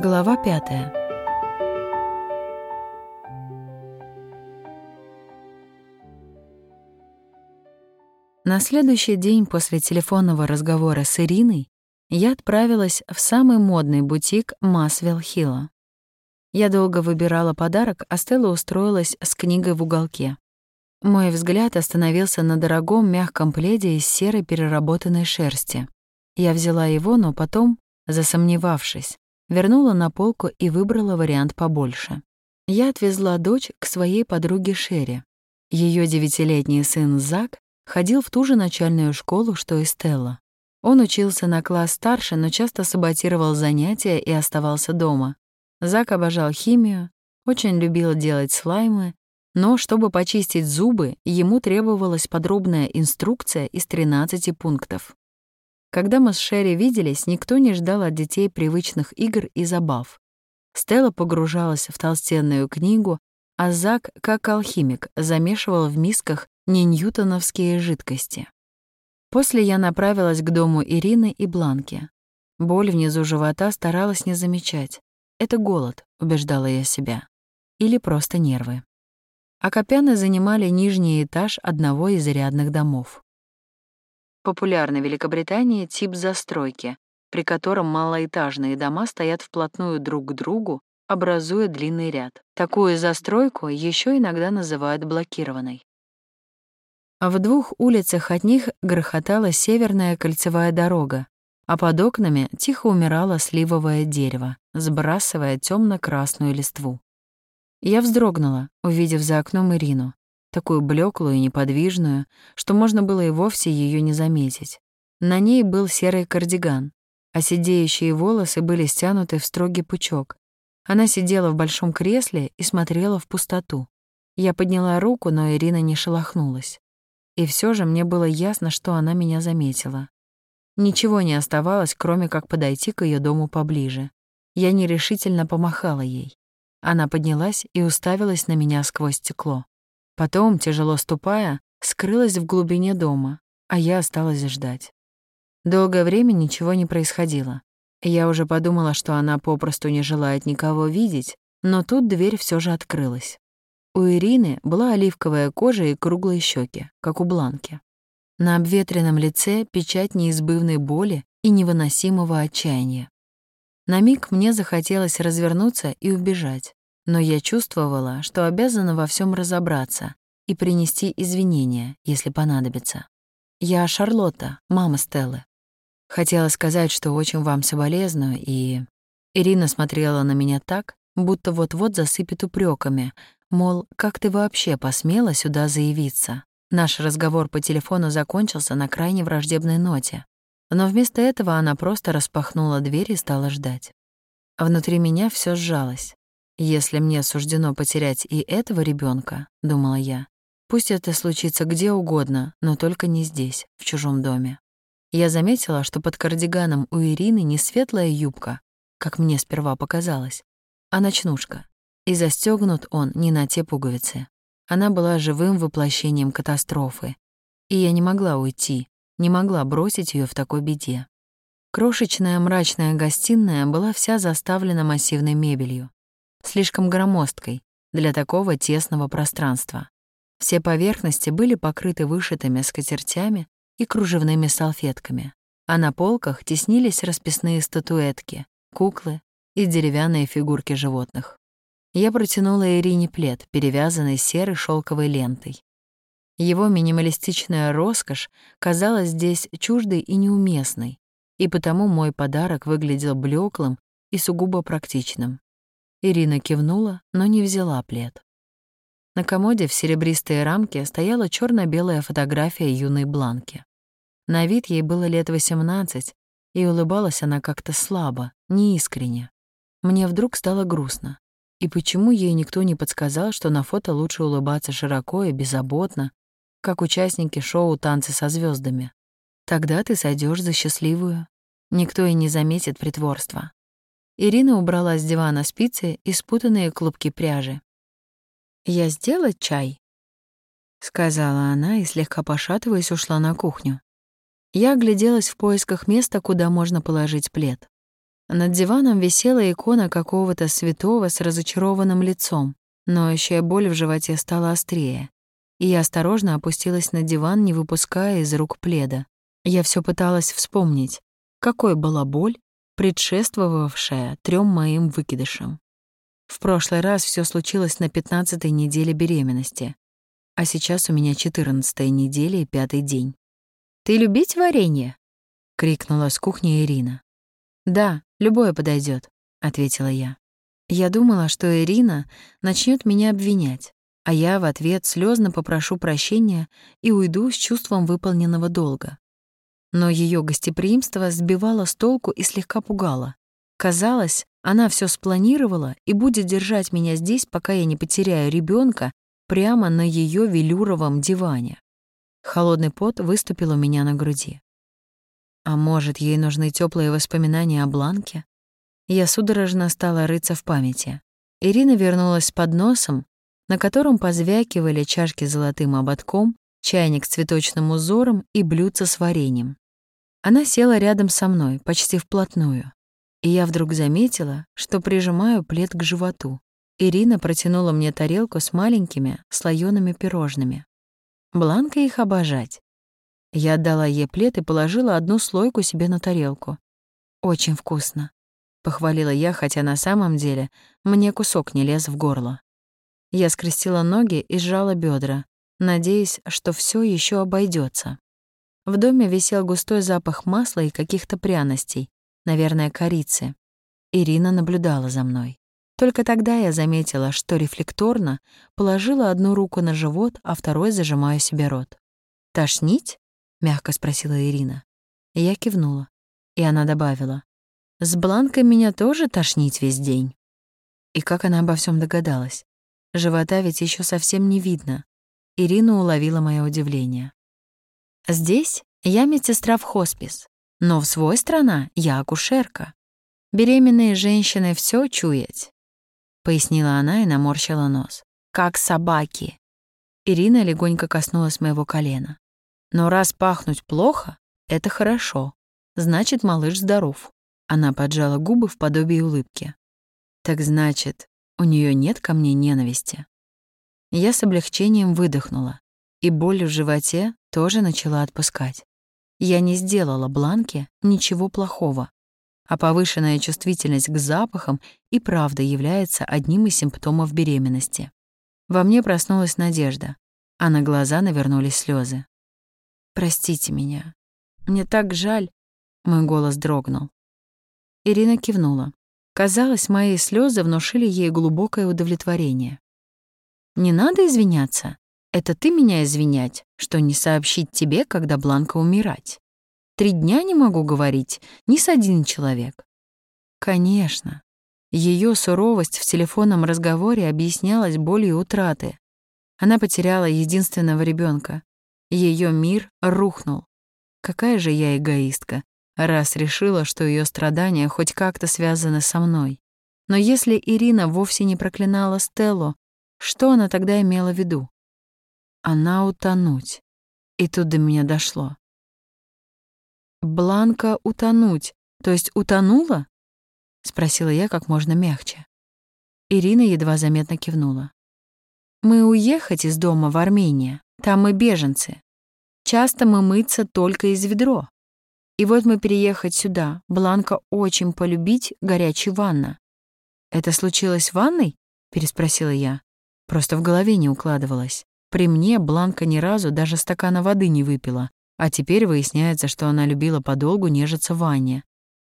Глава пятая. На следующий день после телефонного разговора с Ириной я отправилась в самый модный бутик Масвелл Хилла. Я долго выбирала подарок, а Стелла устроилась с книгой в уголке. Мой взгляд остановился на дорогом мягком пледе из серой переработанной шерсти. Я взяла его, но потом, засомневавшись, вернула на полку и выбрала вариант побольше. Я отвезла дочь к своей подруге Шерри. Ее девятилетний сын Зак ходил в ту же начальную школу, что и Стелла. Он учился на класс старше, но часто саботировал занятия и оставался дома. Зак обожал химию, очень любил делать слаймы, но чтобы почистить зубы, ему требовалась подробная инструкция из 13 пунктов. Когда мы с Шерри виделись, никто не ждал от детей привычных игр и забав. Стелла погружалась в толстенную книгу, а Зак, как алхимик, замешивал в мисках не ньютоновские жидкости. После я направилась к дому Ирины и Бланки. Боль внизу живота старалась не замечать. Это голод, убеждала я себя. Или просто нервы. Акопяны занимали нижний этаж одного из рядных домов популярный в Великобритании тип застройки, при котором малоэтажные дома стоят вплотную друг к другу, образуя длинный ряд. Такую застройку еще иногда называют блокированной. В двух улицах от них грохотала северная кольцевая дорога, а под окнами тихо умирало сливовое дерево, сбрасывая темно красную листву. Я вздрогнула, увидев за окном Ирину такую блеклую и неподвижную, что можно было и вовсе ее не заметить. На ней был серый кардиган, а сидеющие волосы были стянуты в строгий пучок. Она сидела в большом кресле и смотрела в пустоту. Я подняла руку, но Ирина не шелохнулась. И все же мне было ясно, что она меня заметила. Ничего не оставалось, кроме как подойти к ее дому поближе. Я нерешительно помахала ей. Она поднялась и уставилась на меня сквозь стекло. Потом, тяжело ступая, скрылась в глубине дома, а я осталась ждать. Долгое время ничего не происходило. Я уже подумала, что она попросту не желает никого видеть, но тут дверь все же открылась. У Ирины была оливковая кожа и круглые щеки, как у Бланки. На обветренном лице печать неизбывной боли и невыносимого отчаяния. На миг мне захотелось развернуться и убежать, но я чувствовала, что обязана во всем разобраться и принести извинения, если понадобится. Я Шарлотта, мама Стеллы. Хотела сказать, что очень вам соболезную, и... Ирина смотрела на меня так, будто вот-вот засыпет упреками, мол, как ты вообще посмела сюда заявиться? Наш разговор по телефону закончился на крайне враждебной ноте. Но вместо этого она просто распахнула дверь и стала ждать. Внутри меня все сжалось. Если мне суждено потерять и этого ребенка, думала я, пусть это случится где угодно, но только не здесь, в чужом доме. Я заметила, что под кардиганом у Ирины не светлая юбка, как мне сперва показалось, а ночнушка. И застегнут он не на те пуговицы. Она была живым воплощением катастрофы. И я не могла уйти, не могла бросить ее в такой беде. Крошечная мрачная гостиная была вся заставлена массивной мебелью слишком громоздкой для такого тесного пространства. Все поверхности были покрыты вышитыми скатертями и кружевными салфетками, а на полках теснились расписные статуэтки, куклы и деревянные фигурки животных. Я протянула Ирине плед, перевязанный серой шелковой лентой. Его минималистичная роскошь казалась здесь чуждой и неуместной, и потому мой подарок выглядел блеклым и сугубо практичным. Ирина кивнула, но не взяла плед. На комоде в серебристой рамке стояла черно белая фотография юной Бланки. На вид ей было лет 18, и улыбалась она как-то слабо, неискренне. Мне вдруг стало грустно. И почему ей никто не подсказал, что на фото лучше улыбаться широко и беззаботно, как участники шоу «Танцы со звездами. Тогда ты сойдешь за счастливую. Никто и не заметит притворства. Ирина убрала с дивана спицы и спутанные клубки пряжи. «Я сделать чай?» — сказала она и, слегка пошатываясь, ушла на кухню. Я огляделась в поисках места, куда можно положить плед. Над диваном висела икона какого-то святого с разочарованным лицом, но еще боль в животе стала острее. И я осторожно опустилась на диван, не выпуская из рук пледа. Я все пыталась вспомнить, какой была боль, предшествовавшая трем моим выкидышам. В прошлый раз все случилось на пятнадцатой неделе беременности, а сейчас у меня четырнадцатая неделя и пятый день. «Ты любить варенье?» — крикнула с кухни Ирина. «Да, любое подойдет, ответила я. Я думала, что Ирина начнет меня обвинять, а я в ответ слезно попрошу прощения и уйду с чувством выполненного долга. Но ее гостеприимство сбивало с толку и слегка пугало. Казалось, она все спланировала и будет держать меня здесь, пока я не потеряю ребенка прямо на ее велюровом диване. Холодный пот выступил у меня на груди. А может, ей нужны теплые воспоминания о Бланке? Я судорожно стала рыться в памяти. Ирина вернулась с подносом, на котором позвякивали чашки золотым ободком, чайник с цветочным узором и блюдце с вареньем. Она села рядом со мной, почти вплотную. И я вдруг заметила, что прижимаю плед к животу. Ирина протянула мне тарелку с маленькими слоёными пирожными. Бланка их обожать. Я отдала ей плед и положила одну слойку себе на тарелку. «Очень вкусно», — похвалила я, хотя на самом деле мне кусок не лез в горло. Я скрестила ноги и сжала бедра, надеясь, что все еще обойдется. В доме висел густой запах масла и каких-то пряностей, наверное, корицы. Ирина наблюдала за мной. Только тогда я заметила, что рефлекторно положила одну руку на живот, а второй зажимаю себе рот. «Тошнить?» — мягко спросила Ирина. Я кивнула, и она добавила. «С Бланкой меня тоже тошнить весь день». И как она обо всем догадалась? Живота ведь еще совсем не видно. Ирина уловила мое удивление. «Здесь я медсестра в хоспис, но в свой страна я акушерка. Беременные женщины все чуять», — пояснила она и наморщила нос. «Как собаки». Ирина легонько коснулась моего колена. Но раз пахнуть плохо, это хорошо. Значит, малыш здоров. Она поджала губы в подобии улыбки. Так значит, у нее нет ко мне ненависти. Я с облегчением выдохнула, и боль в животе тоже начала отпускать. Я не сделала Бланке ничего плохого, а повышенная чувствительность к запахам и правда является одним из симптомов беременности. Во мне проснулась надежда, а на глаза навернулись слезы. Простите меня. Мне так жаль. Мой голос дрогнул. Ирина кивнула. Казалось, мои слезы внушили ей глубокое удовлетворение. Не надо извиняться. Это ты меня извинять, что не сообщить тебе, когда Бланка умирать. Три дня не могу говорить ни с один человек. Конечно. Ее суровость в телефонном разговоре объяснялась болью утраты. Она потеряла единственного ребенка, ее мир рухнул. Какая же я эгоистка, раз решила, что ее страдания хоть как-то связаны со мной. Но если Ирина вовсе не проклинала Стеллу, что она тогда имела в виду? Она утонуть. И тут до меня дошло. «Бланка утонуть, то есть утонула?» — спросила я как можно мягче. Ирина едва заметно кивнула. «Мы уехать из дома в Армению. Там мы беженцы. Часто мы мыться только из ведро. И вот мы переехать сюда. Бланка очень полюбить горячей ванна. «Это случилось в ванной?» — переспросила я. Просто в голове не укладывалось. При мне Бланка ни разу даже стакана воды не выпила, а теперь выясняется, что она любила подолгу нежиться в ванне.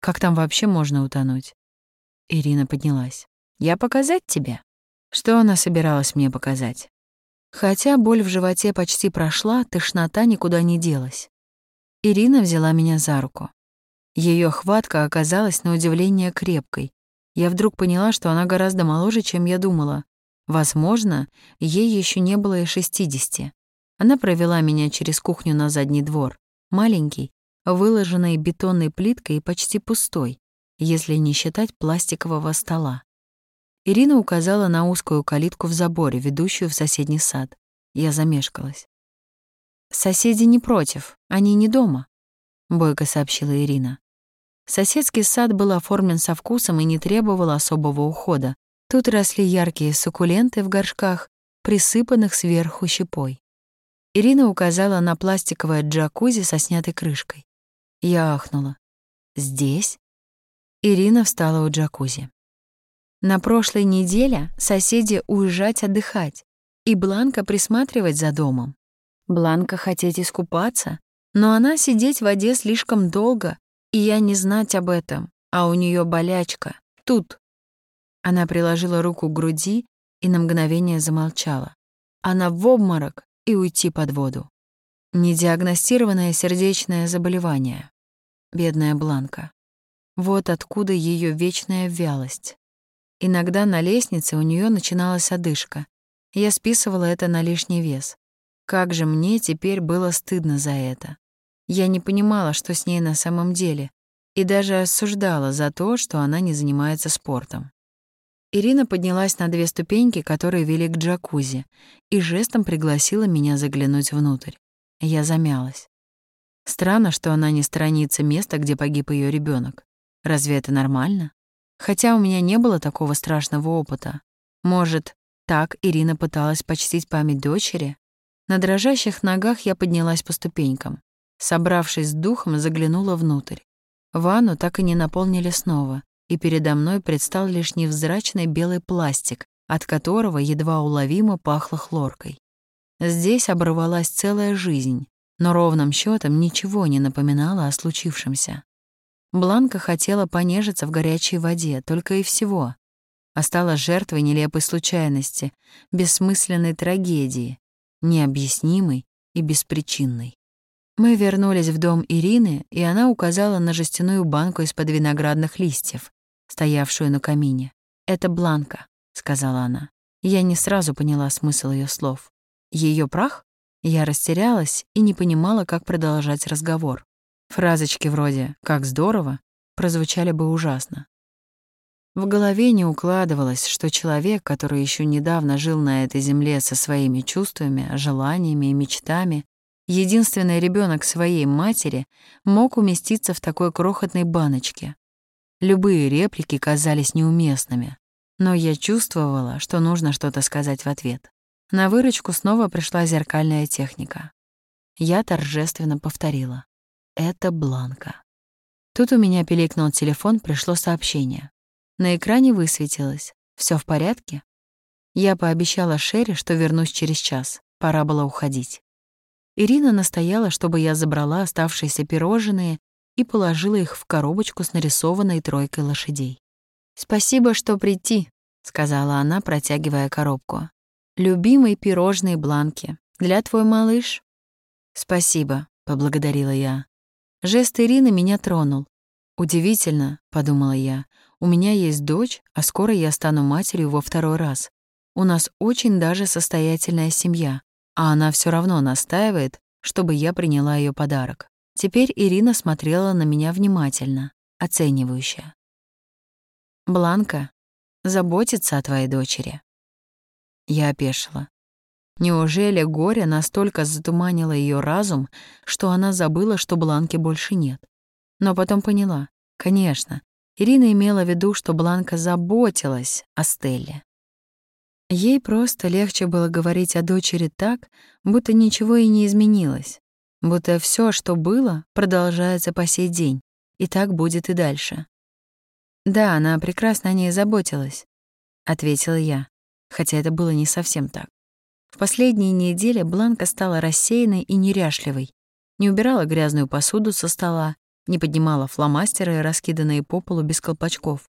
Как там вообще можно утонуть? Ирина поднялась. «Я показать тебе?» Что она собиралась мне показать? Хотя боль в животе почти прошла, тошнота никуда не делась. Ирина взяла меня за руку. Ее хватка оказалась на удивление крепкой. Я вдруг поняла, что она гораздо моложе, чем я думала. Возможно, ей еще не было и шестидесяти. Она провела меня через кухню на задний двор, маленький, выложенный бетонной плиткой и почти пустой, если не считать пластикового стола. Ирина указала на узкую калитку в заборе, ведущую в соседний сад. Я замешкалась. «Соседи не против, они не дома», — бойко сообщила Ирина. Соседский сад был оформлен со вкусом и не требовал особого ухода. Тут росли яркие суккуленты в горшках, присыпанных сверху щепой. Ирина указала на пластиковое джакузи со снятой крышкой. Я ахнула. «Здесь?» Ирина встала у джакузи. На прошлой неделе соседи уезжать отдыхать, и Бланка присматривать за домом. Бланка хотеть искупаться, но она сидеть в воде слишком долго, и я не знать об этом, а у нее болячка. Тут. Она приложила руку к груди и на мгновение замолчала. Она в обморок и уйти под воду. Недиагностированное сердечное заболевание. Бедная Бланка. Вот откуда ее вечная вялость. Иногда на лестнице у нее начиналась одышка. Я списывала это на лишний вес. Как же мне теперь было стыдно за это. Я не понимала, что с ней на самом деле, и даже осуждала за то, что она не занимается спортом. Ирина поднялась на две ступеньки, которые вели к джакузи, и жестом пригласила меня заглянуть внутрь. Я замялась. Странно, что она не сторонится места, где погиб ее ребенок. Разве это нормально? Хотя у меня не было такого страшного опыта. Может, так Ирина пыталась почтить память дочери? На дрожащих ногах я поднялась по ступенькам. Собравшись с духом, заглянула внутрь. Ванну так и не наполнили снова, и передо мной предстал лишь невзрачный белый пластик, от которого едва уловимо пахло хлоркой. Здесь оборвалась целая жизнь, но ровным счетом ничего не напоминало о случившемся. Бланка хотела понежиться в горячей воде, только и всего. А стала жертвой нелепой случайности, бессмысленной трагедии, необъяснимой и беспричинной. Мы вернулись в дом Ирины, и она указала на жестяную банку из-под виноградных листьев, стоявшую на камине. «Это Бланка», — сказала она. Я не сразу поняла смысл ее слов. Ее прах? Я растерялась и не понимала, как продолжать разговор. Фразочки вроде «как здорово» прозвучали бы ужасно. В голове не укладывалось, что человек, который еще недавно жил на этой земле со своими чувствами, желаниями и мечтами, единственный ребенок своей матери, мог уместиться в такой крохотной баночке. Любые реплики казались неуместными, но я чувствовала, что нужно что-то сказать в ответ. На выручку снова пришла зеркальная техника. Я торжественно повторила. Это Бланка. Тут у меня пиликнул телефон, пришло сообщение. На экране высветилось. Все в порядке?» Я пообещала Шерри, что вернусь через час. Пора было уходить. Ирина настояла, чтобы я забрала оставшиеся пирожные и положила их в коробочку с нарисованной тройкой лошадей. «Спасибо, что прийти», — сказала она, протягивая коробку. «Любимые пирожные бланки. Для твой малыш?» «Спасибо», — поблагодарила я. Жест Ирины меня тронул. «Удивительно», — подумала я, — «у меня есть дочь, а скоро я стану матерью во второй раз. У нас очень даже состоятельная семья, а она все равно настаивает, чтобы я приняла ее подарок». Теперь Ирина смотрела на меня внимательно, оценивающе. «Бланка, заботится о твоей дочери». Я опешила. Неужели горе настолько затуманило ее разум, что она забыла, что Бланки больше нет? Но потом поняла. Конечно, Ирина имела в виду, что Бланка заботилась о Стелле. Ей просто легче было говорить о дочери так, будто ничего и не изменилось, будто все, что было, продолжается по сей день, и так будет и дальше. «Да, она прекрасно о ней заботилась», — ответила я, хотя это было не совсем так. В последние недели Бланка стала рассеянной и неряшливой. Не убирала грязную посуду со стола, не поднимала фломастеры, раскиданные по полу без колпачков.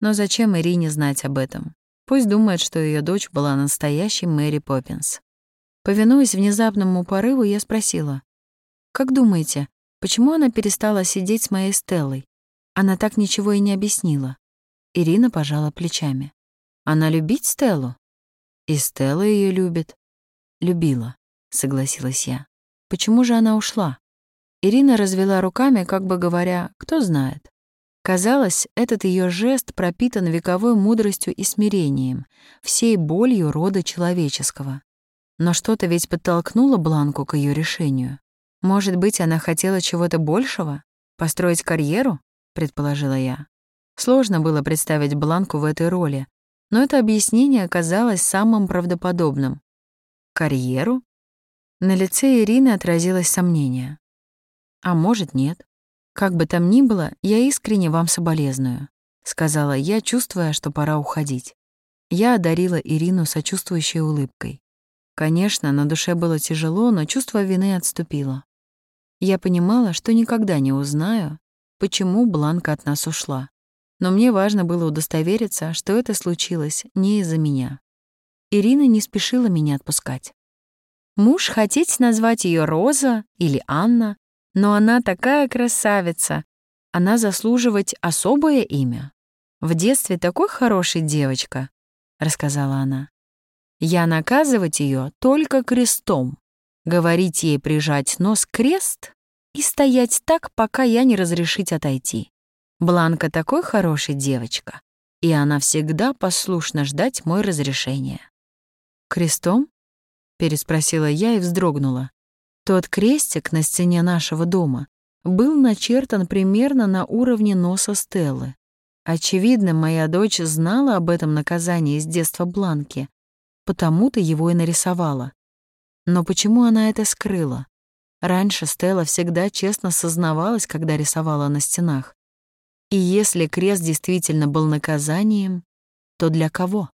Но зачем Ирине знать об этом? Пусть думает, что ее дочь была настоящей Мэри Поппинс. Повинуясь внезапному порыву, я спросила, «Как думаете, почему она перестала сидеть с моей Стеллой? Она так ничего и не объяснила». Ирина пожала плечами. «Она любит Стеллу?» «И Стелла ее любит. Любила, согласилась я. Почему же она ушла? Ирина развела руками, как бы говоря, кто знает. Казалось, этот ее жест пропитан вековой мудростью и смирением, всей болью рода человеческого. Но что-то ведь подтолкнуло Бланку к ее решению. Может быть, она хотела чего-то большего? Построить карьеру? предположила я. Сложно было представить Бланку в этой роли, но это объяснение оказалось самым правдоподобным. Карьеру? На лице Ирины отразилось сомнение. А может, нет. Как бы там ни было, я искренне вам соболезную, сказала я, чувствуя, что пора уходить. Я одарила Ирину сочувствующей улыбкой. Конечно, на душе было тяжело, но чувство вины отступило. Я понимала, что никогда не узнаю, почему Бланка от нас ушла. Но мне важно было удостовериться, что это случилось не из-за меня. Ирина не спешила меня отпускать. Муж хотеть назвать ее Роза или Анна, но она такая красавица. Она заслуживать особое имя. В детстве такой хорошей девочка, рассказала она. Я наказывать ее только крестом. Говорить ей прижать нос крест и стоять так, пока я не разрешить отойти. Бланка такой хорошая девочка, и она всегда послушно ждать мой разрешения. «Крестом?» — переспросила я и вздрогнула. Тот крестик на стене нашего дома был начертан примерно на уровне носа Стеллы. Очевидно, моя дочь знала об этом наказании с детства Бланки, потому-то его и нарисовала. Но почему она это скрыла? Раньше Стелла всегда честно сознавалась, когда рисовала на стенах. И если крест действительно был наказанием, то для кого?